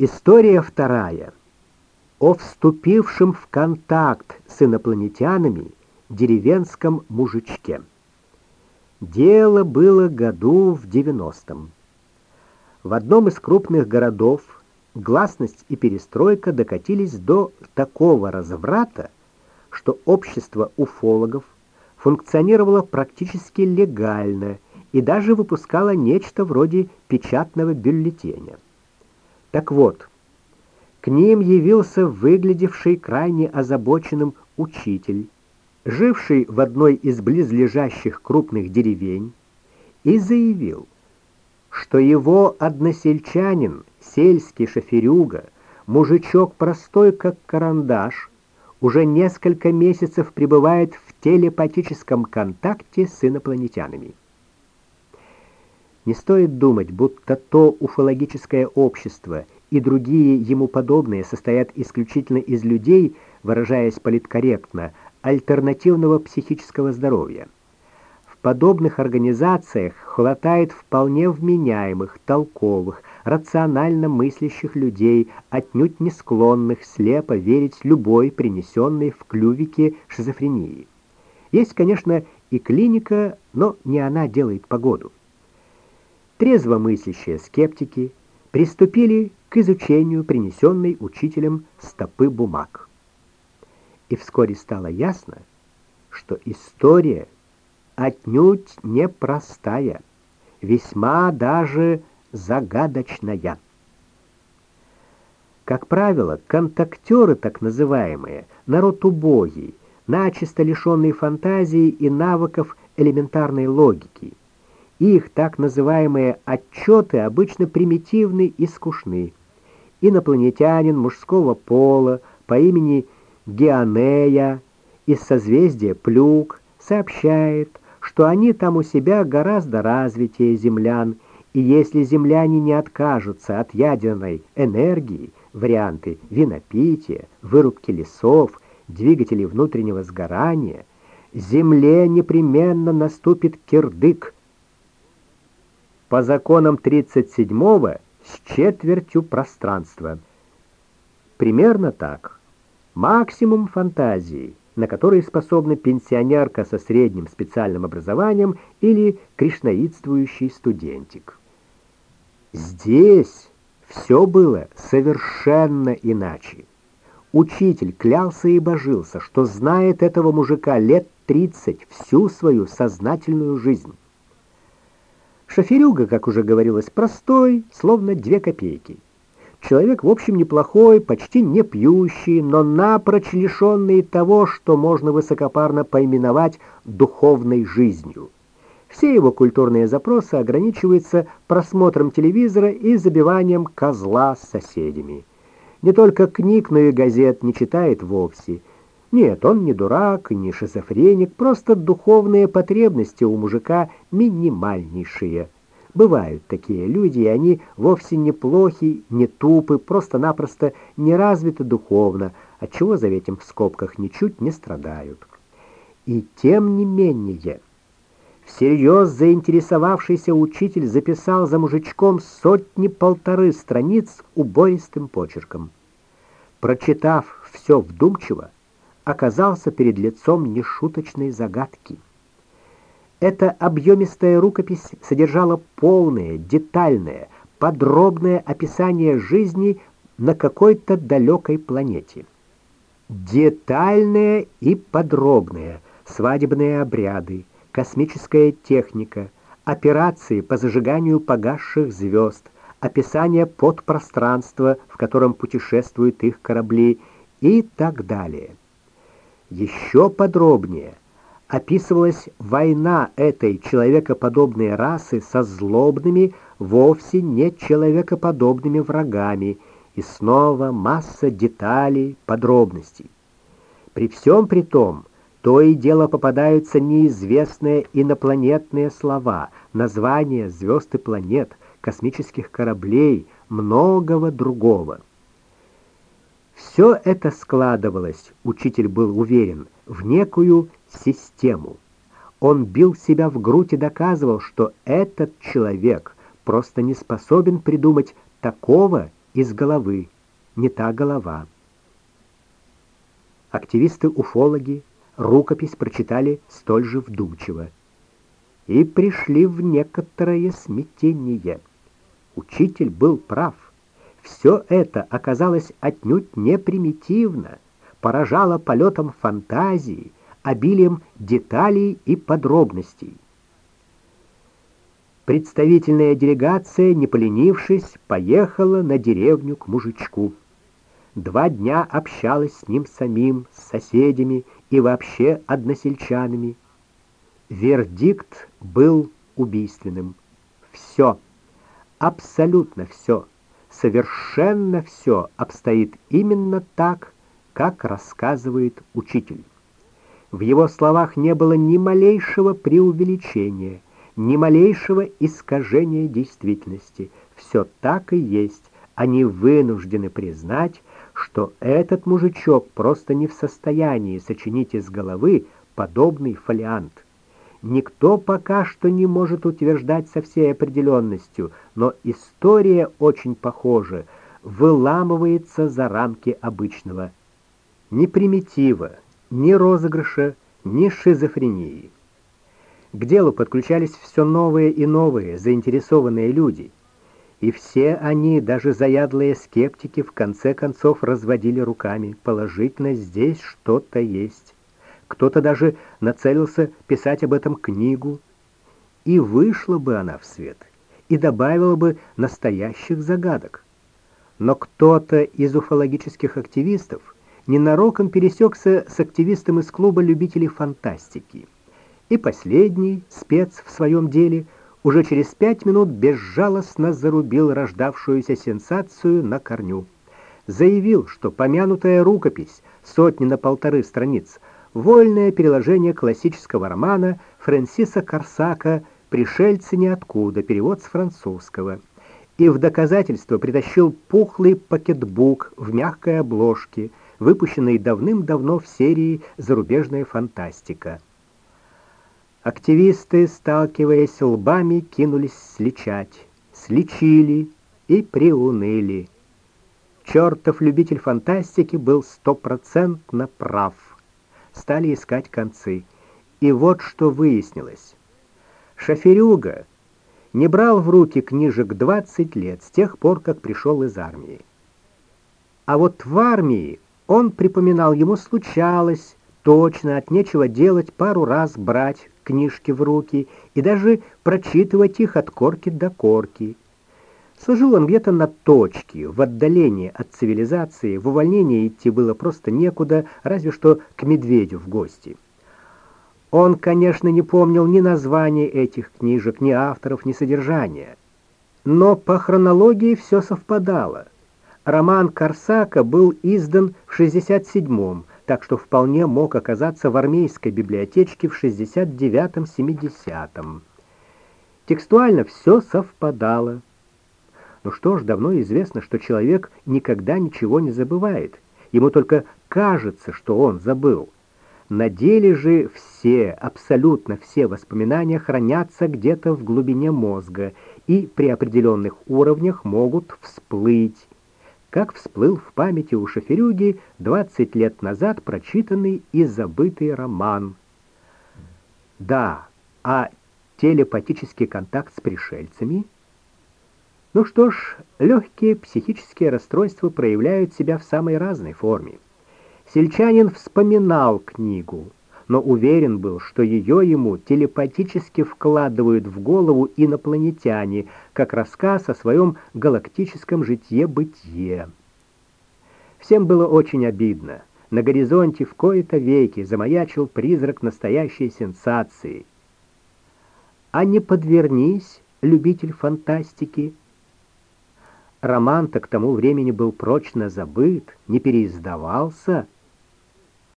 История вторая. О вступившем в контакт с инопланетянами деревенском мужичке. Дело было году в девяностом. В одном из крупных городов гласность и перестройка докатились до такого разврата, что общество уфологов функционировало практически легально и даже выпускало нечто вроде печатного бюллетеня. Так вот, к ним явился выглядевший крайне озабоченным учитель, живший в одной из близлежащих крупных деревень, и заявил, что его односельчанин, сельский шоферюга, мужичок простой как карандаш, уже несколько месяцев пребывает в телепатическом контакте с инопланетянами. Не стоит думать, будто то уфологическое общество и другие ему подобные состоят исключительно из людей, выражаясь политкорректно, альтернативного психического здоровья. В подобных организациях хватает вполне вменяемых, толковых, рационально мыслящих людей, отнюдь не склонных слепо верить любой принесенной в клювике шизофрении. Есть, конечно, и клиника, но не она делает погоду. Трезво мыслящие скептики приступили к изучению принесенной учителем стопы бумаг и вскоре стало ясно, что история отнюдь непростая, весьма даже загадочная. Как правило, контактеры так называемые, народ убогий, начисто лишенный фантазии и навыков элементарной логики. Их так называемые отчеты обычно примитивны и скучны. Инопланетянин мужского пола по имени Геонея из созвездия Плюк сообщает, что они там у себя гораздо развитее землян, и если земляне не откажутся от ядерной энергии, варианты винопития, вырубки лесов, двигателей внутреннего сгорания, Земле непременно наступит кирдык. По законам 37-го с четвертью пространства. Примерно так максимум фантазии, на который способна пенсионерка со средним специальным образованием или кришнаитствующий студентик. Здесь все было совершенно иначе. Учитель клялся и божился, что знает этого мужика лет тридцать всю свою сознательную жизнь. Шоферюга, как уже говорилось, простой, словно две копейки. Человек, в общем, неплохой, почти не пьющий, но напрочь лишенный того, что можно высокопарно поименовать духовной жизнью. Все его культурные запросы ограничиваются просмотром телевизора и забиванием козла с соседями. Не только книг, но и газет не читает вовсе. Нет, он не дурак, не шизофреник, просто духовные потребности у мужика минимальнейшие – Бывают такие люди, и они вовсе не плохи, не тупы, просто-напросто не развиты духовно, отчего за этим в скобках ничуть не страдают. И тем не менее, всерьез заинтересовавшийся учитель записал за мужичком сотни-полторы страниц убористым почерком. Прочитав все вдумчиво, оказался перед лицом нешуточной загадки — эта объемистая рукопись содержала полное, детальное, подробное описание жизни на какой-то далекой планете. Детальное и подробное свадебные обряды, космическая техника, операции по зажиганию погасших звезд, описание подпространства, в котором путешествуют их корабли и так далее. Еще подробнее – описывалась война этой человекоподобной расы со злобными, вовсе не человекоподобными врагами, и снова масса деталей, подробностей. При всем при том, то и дело попадаются неизвестные инопланетные слова, названия звезд и планет, космических кораблей, многого другого. Все это складывалось, учитель был уверен, в некую систему. Он бил себя в грудь и доказывал, что этот человек просто не способен придумать такого из головы, не та голова. Активисты-уфологи рукопись прочитали столь же вдумчиво и пришли в некоторое смятение. Учитель был прав. Все это оказалось отнюдь не примитивно, поражало полетом фантазии, обилием деталей и подробностей. Представительная делегация, не поленившись, поехала на деревню к мужичку. Два дня общалась с ним самим, с соседями и вообще односельчанами. Вердикт был убийственным. Все, абсолютно все, совершенно все обстоит именно так, как рассказывает учитель. В его словах не было ни малейшего преувеличения, ни малейшего искажения действительности. Все так и есть. Они вынуждены признать, что этот мужичок просто не в состоянии сочинить из головы подобный фолиант. Никто пока что не может утверждать со всей определенностью, но история очень похожа, выламывается за рамки обычного. Ни примитива, ни розыгрыша, ни шизофрении. К делу подключались все новые и новые заинтересованные люди, и все они, даже заядлые скептики, в конце концов разводили руками. Положительно, здесь что-то есть. Кто-то даже нацелился писать об этом книгу, и вышла бы она в свет, и добавила бы настоящих загадок. Но кто-то из уфологических активистов ненароком пересекся с активистом из клуба любителей фантастики. И последний, спец в своем деле, уже через пять минут безжалостно зарубил рождавшуюся сенсацию на корню. Заявил, что помянутая рукопись, сотни на полторы страниц, вольное переложение классического романа Фрэнсиса Корсака «Пришельцы ниоткуда», перевод с французского. И в доказательство притащил пухлый пакетбук в мягкой обложке, выпущенный давным-давно в серии «Зарубежная фантастика». Активисты, сталкиваясь лбами, кинулись сличать, сличили и приуныли. Чертов любитель фантастики был стопроцентно прав стали искать концы. И вот что выяснилось. Шоферюга не брал в руки книжек 20 лет, с тех пор, как пришел из армии. А вот в армии он припоминал, ему случалось точно от нечего делать пару раз брать книжки в руки и даже прочитывать их от корки до корки. Служил он где-то на точке, в отдалении от цивилизации, в увольнение идти было просто некуда, разве что к медведю в гости. Он, конечно, не помнил ни названий этих книжек, ни авторов, ни содержания. Но по хронологии все совпадало. Роман Корсака был издан в 67-м, так что вполне мог оказаться в армейской библиотечке в 69-70-м. Текстуально все совпадало. Ну что ж, давно известно, что человек никогда ничего не забывает. Ему только кажется, что он забыл. На деле же все, абсолютно все воспоминания хранятся где-то в глубине мозга и при определенных уровнях могут всплыть, как всплыл в памяти у Шоферюги 20 лет назад прочитанный и забытый роман. Да, а телепатический контакт с пришельцами — ну что ж, легкие психические расстройства проявляют себя в самой разной форме. Сельчанин вспоминал книгу, но уверен был, что ее ему телепатически вкладывают в голову инопланетяне, как рассказ о своем галактическом житье-бытие. Всем было очень обидно. На горизонте в кои-то веки замаячил призрак настоящей сенсации. А не подвернись, любитель фантастики, Роман-то к тому времени был прочно забыт, не переиздавался —